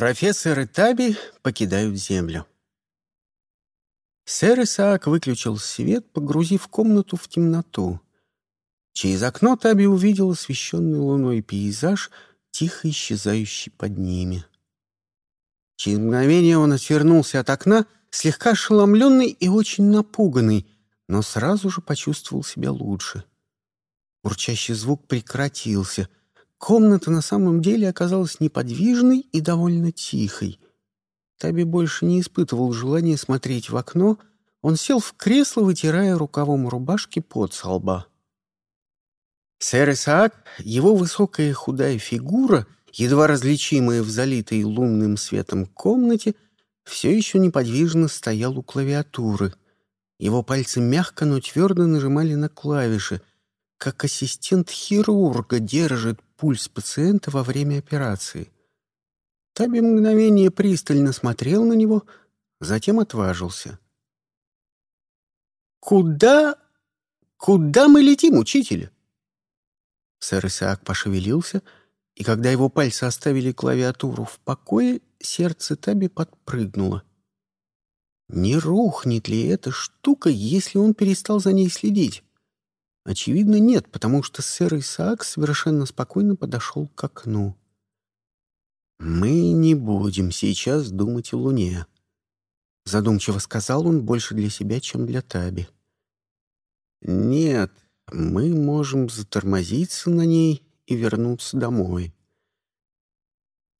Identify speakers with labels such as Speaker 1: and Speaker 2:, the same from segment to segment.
Speaker 1: Профессор и Таби покидают Землю. Сэр Исаак выключил свет, погрузив комнату в темноту. Через окно Таби увидел освещенный луной пейзаж, тихо исчезающий под ними. Через мгновение он отвернулся от окна, слегка ошеломленный и очень напуганный, но сразу же почувствовал себя лучше. Урчащий звук прекратился — Комната на самом деле оказалась неподвижной и довольно тихой. Таби больше не испытывал желания смотреть в окно, он сел в кресло, вытирая рукавом рубашки под со лба. Сэр Исаак, его высокая худая фигура, едва различимая в залитой лунным светом комнате, все еще неподвижно стоял у клавиатуры. Его пальцы мягко, но твердо нажимали на клавиши, как ассистент хирурга держит пульс пациента во время операции. Таби мгновение пристально смотрел на него, затем отважился. «Куда... куда мы летим, учитель?» Сэр Исаак пошевелился, и когда его пальцы оставили клавиатуру в покое, сердце Таби подпрыгнуло. Не рухнет ли эта штука, если он перестал за ней следить? Очевидно, нет, потому что сэр Исаак совершенно спокойно подошел к окну. «Мы не будем сейчас думать о Луне», — задумчиво сказал он больше для себя, чем для Таби. «Нет, мы можем затормозиться на ней и вернуться домой.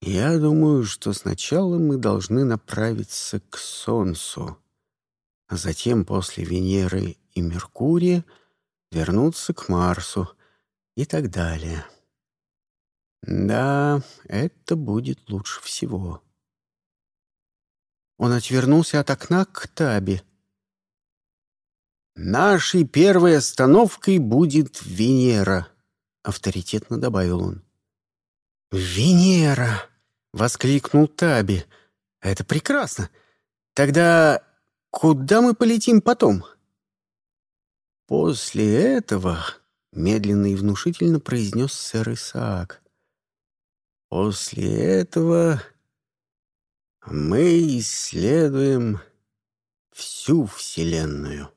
Speaker 1: Я думаю, что сначала мы должны направиться к Солнцу, а затем после Венеры и Меркурия — вернуться к Марсу и так далее. Да, это будет лучше всего. Он отвернулся от окна к Таби. «Нашей первой остановкой будет Венера», — авторитетно добавил он. «Венера!» — воскликнул Таби. «Это прекрасно. Тогда куда мы полетим потом?» «После этого», — медленно и внушительно произнес сэр Исаак, «после этого мы исследуем всю Вселенную».